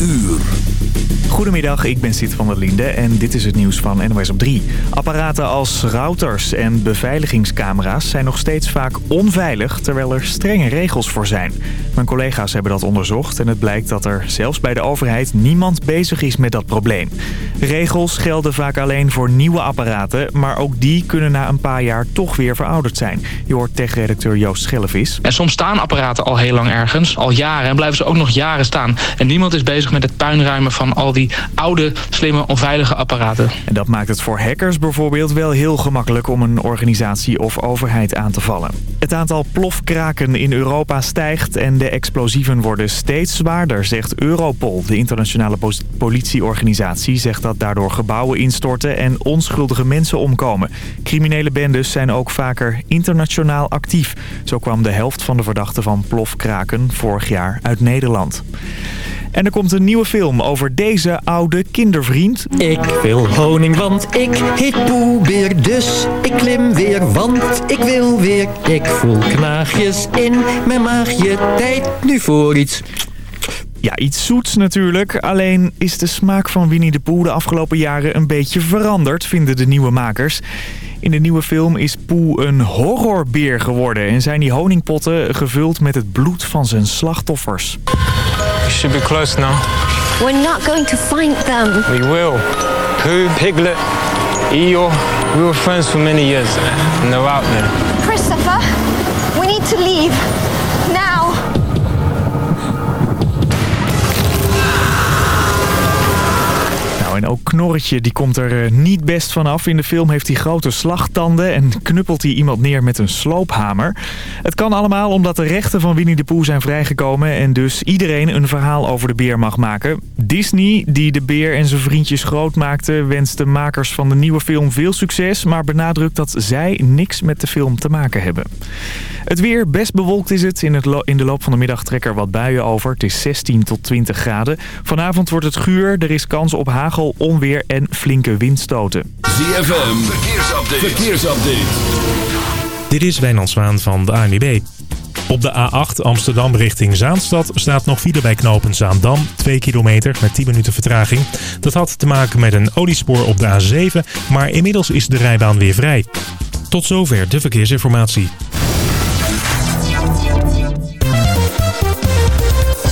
uur. Goedemiddag, ik ben Sid van der Linde en dit is het nieuws van NOS op 3. Apparaten als routers en beveiligingscamera's zijn nog steeds vaak onveilig... terwijl er strenge regels voor zijn. Mijn collega's hebben dat onderzocht en het blijkt dat er zelfs bij de overheid... niemand bezig is met dat probleem. Regels gelden vaak alleen voor nieuwe apparaten... maar ook die kunnen na een paar jaar toch weer verouderd zijn. Je hoort tech-redacteur Joost Schellevis. En soms staan apparaten al heel lang ergens, al jaren... en blijven ze ook nog jaren staan. En niemand is bezig met het puinruimen van al die oude, slimme, onveilige apparaten. En dat maakt het voor hackers bijvoorbeeld wel heel gemakkelijk om een organisatie of overheid aan te vallen. Het aantal plofkraken in Europa stijgt en de explosieven worden steeds zwaarder, zegt Europol. De internationale politieorganisatie zegt dat daardoor gebouwen instorten en onschuldige mensen omkomen. Criminele bendes zijn ook vaker internationaal actief. Zo kwam de helft van de verdachten van plofkraken vorig jaar uit Nederland. En er komt een nieuwe film over deze oude kindervriend. Ik wil honing, want ik heet Poebeer. Dus ik klim weer, want ik wil weer. Ik voel knaagjes in mijn maagje. Tijd nu voor iets. Ja, iets zoets natuurlijk. Alleen is de smaak van Winnie de Pooh de afgelopen jaren een beetje veranderd, vinden de nieuwe makers. In de nieuwe film is Poe een horrorbeer geworden en zijn die honingpotten gevuld met het bloed van zijn slachtoffers. We should be close now. We're not going to find them. We will. Who, Piglet, Eeyore, we were friends for many years and they're out there. Ook Knorretje die komt er eh, niet best vanaf. In de film heeft hij grote slagtanden en knuppelt hij iemand neer met een sloophamer. Het kan allemaal omdat de rechten van Winnie de Pooh zijn vrijgekomen... en dus iedereen een verhaal over de beer mag maken. Disney, die de beer en zijn vriendjes groot maakte... wenst de makers van de nieuwe film veel succes... maar benadrukt dat zij niks met de film te maken hebben. Het weer, best bewolkt is het. In, het in de loop van de middag trekken er wat buien over. Het is 16 tot 20 graden. Vanavond wordt het guur. Er is kans op hagel, onweer en flinke windstoten. ZFM, verkeersupdate. verkeersupdate. Dit is Wijnand Zwaan van de ANWB. Op de A8 Amsterdam richting Zaanstad staat nog file bij knopen Zaandam. 2 kilometer met 10 minuten vertraging. Dat had te maken met een oliespoor op de A7, maar inmiddels is de rijbaan weer vrij. Tot zover de verkeersinformatie.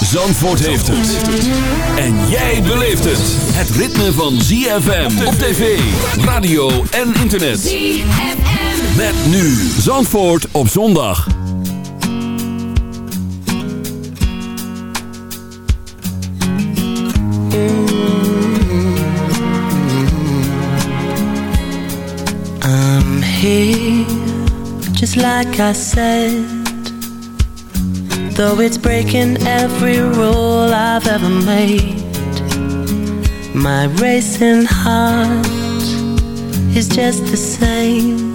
Zandvoort heeft het. En jij beleeft het. Het ritme van ZFM op tv, radio en internet. ZFM. Met nu Zandvoort op zondag. I'm here, just like I said. Though it's breaking every rule I've ever made. My racing heart is just the same.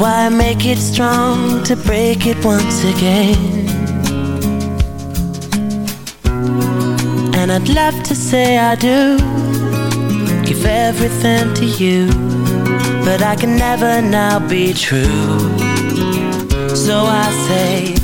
Why make it strong to break it once again? And I'd love to say I do Give everything to you But I can never now be true. So I say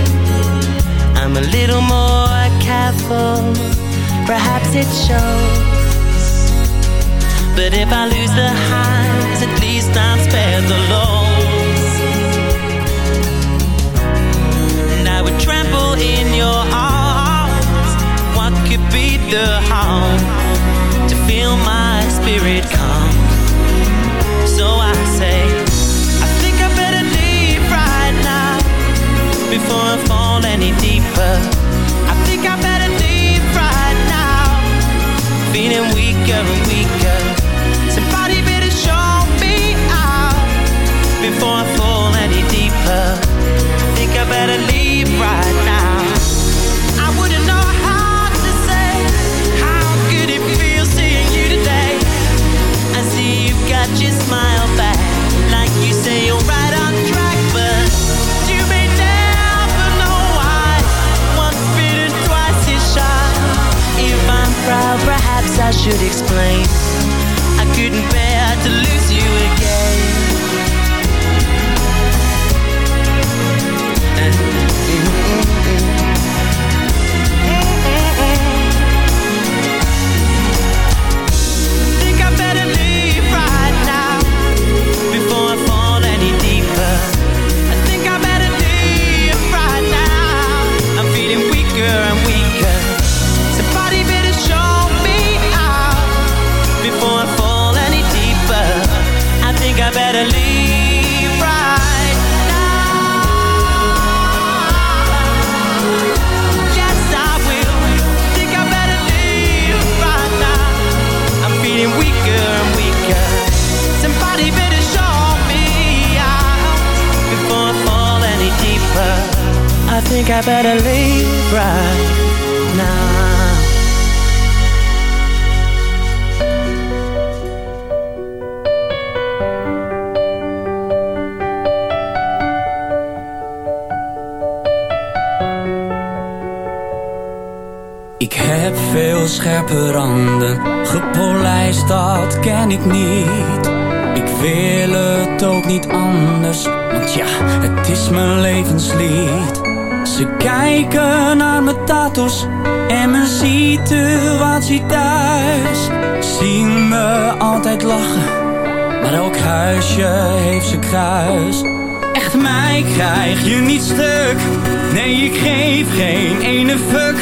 I'm a little more careful. Perhaps it shows. But if I lose the highs At least I'm spared the lows. And I would trample in your arms. What could be the harm To feel my spirit calm? before I fall any deeper. I think I better leave right now. Feeling weaker and weaker. Somebody better show me out before I fall any deeper. I think I better leave right now.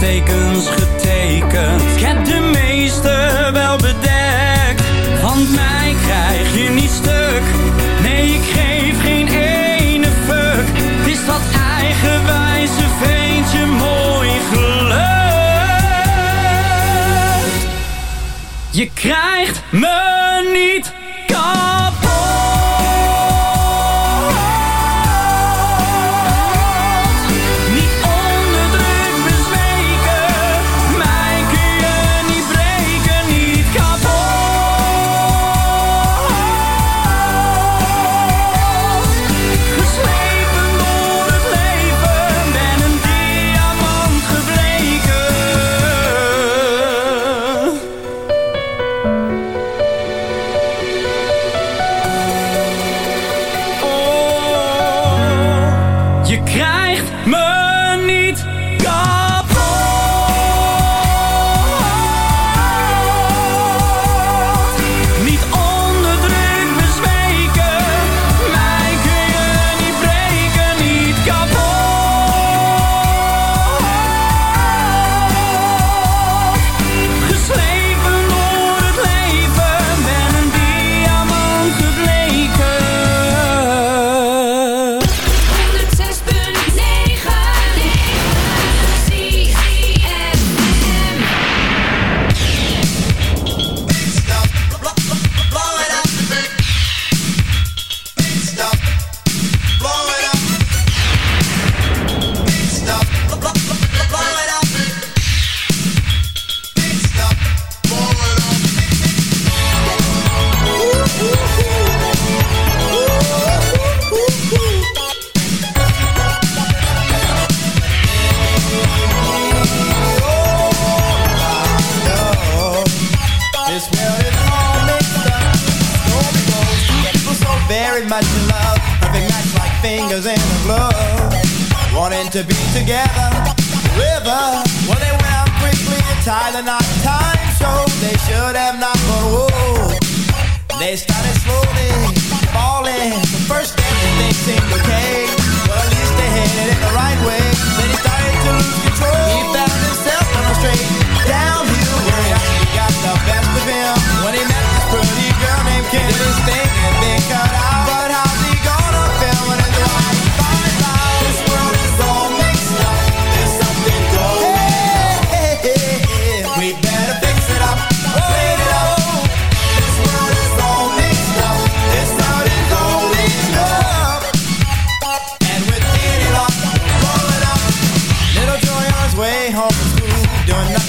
tekens getekend. Ik heb de meeste wel bedekt, want mij krijg je niet stuk. Nee, ik geef geen ene fuck. Het is dat eigenwijze veentje mooi geluk. Je krijgt me niet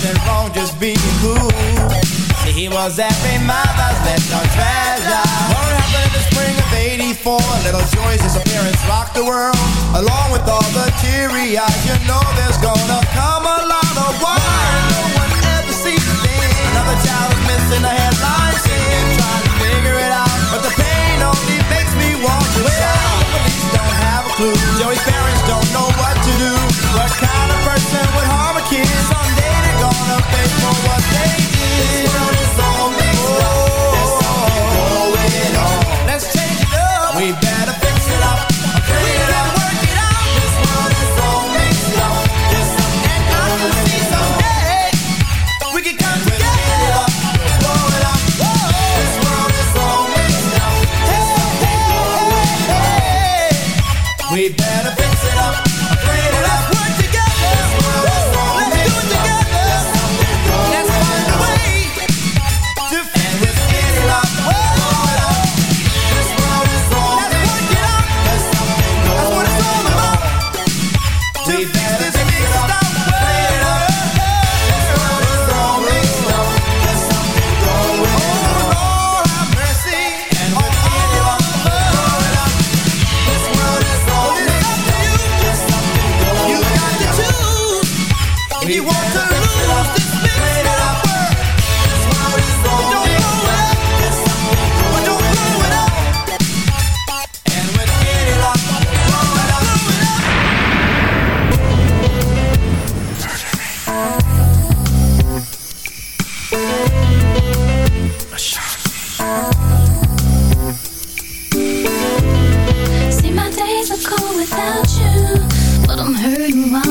nothing wrong just being cool. See, he was every mother's little treasure. What happened in the spring of 84? Little Joy's disappearance rocked the world. Along with all the teary eyes, you know there's gonna come a lot of war. No one ever sees a thing. Another child is missing a headline scene. Trying to figure it out, but the pain only makes me want to shout. Police don't have a clue. Joey's parents don't know what to do. day. turn you.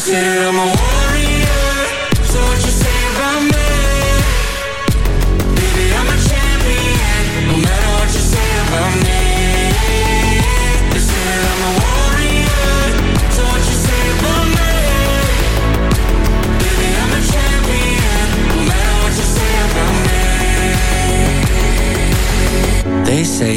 said I'm a warrior So what you say about me? Baby, I'm a champion No matter what you say about me They said I'm a warrior So what you say about me? Baby, I'm a champion No matter what you say about me They say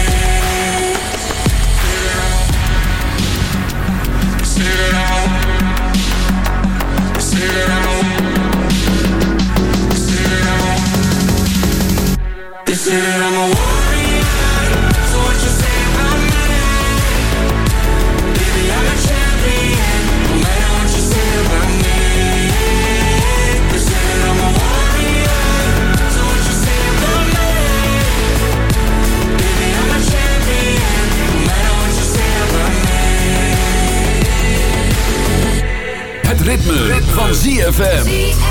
Say that I'm a Ritme, van ZFM.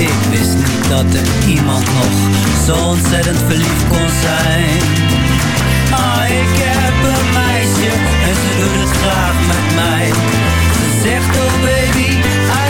Ik wist niet dat er iemand nog Zo ontzettend verliefd kon zijn. Ah, ik heb een meisje En ze doet het graag met mij. Ze zegt oh baby, I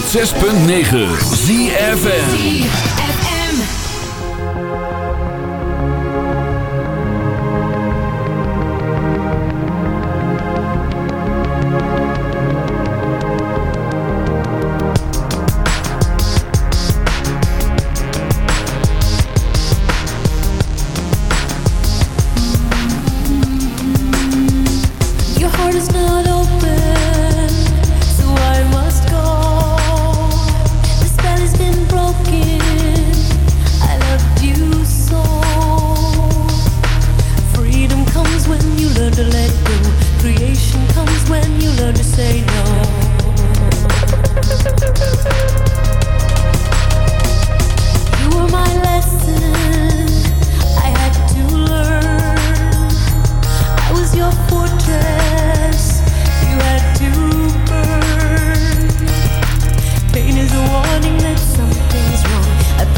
106.9 ZFN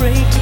break